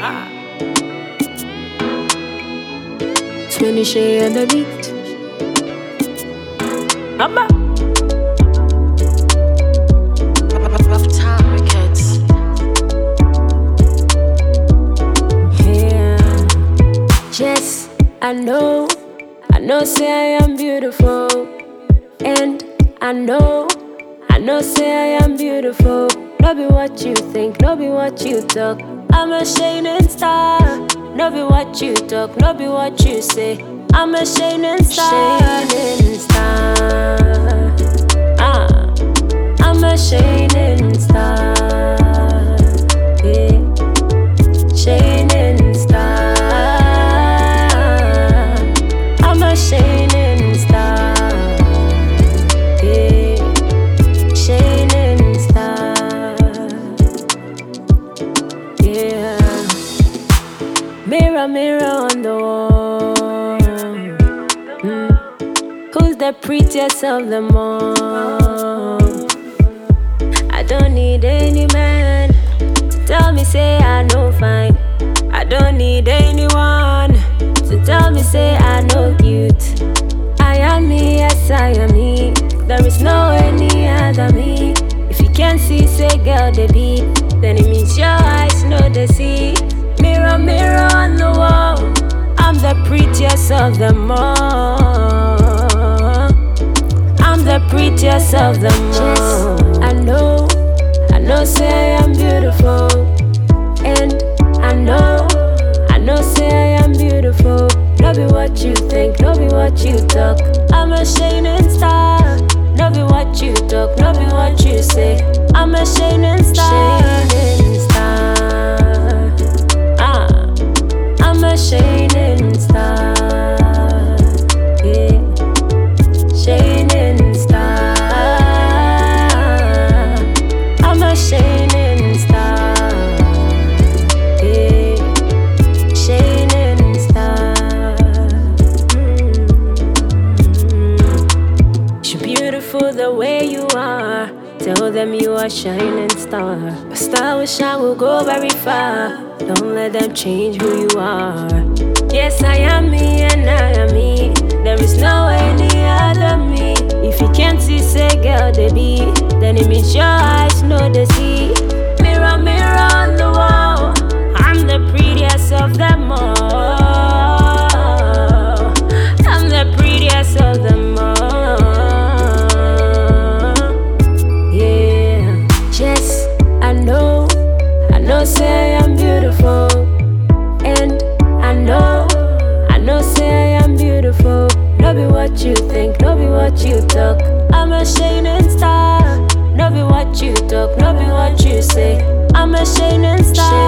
Ah. Twenty Shay on the beat. Abba. Yeah. Yes, I know. I know, say I am beautiful. And I know. I know, say I am beautiful. No be what you think, no be what you talk. I'm a shining star. No be what you talk, no be what you say. I'm a shining star. Mirror, mirror on the wall. Mm. Who's the prettiest of them all? I don't need any man to tell me say I know fine. I don't need anyone to tell me say I know cute. I am me, yes I am me. There is no any other me. If you can't see, say girl they be, then it means your prettiest of them all. I'm the prettiest of them all. I know, I know, say I am beautiful. And I know, I know, say I am beautiful. No be what you think, no be what you talk. I'm a shining star. No be what you talk, no be what you say. I'm a shining star. Shining star. The way you are. Tell them you are shining star. A star will shine will go very far. Don't let them change who you are. Yes, I am me and I am me. There is no any other me. If you can't see, say girl, they be. Then it means your eyes know they see. Say I am beautiful. And I know, I know, say I am beautiful. No be what you think, no be what you talk. I'm a shining star. No be what you talk, no be what you say. I'm a shining star.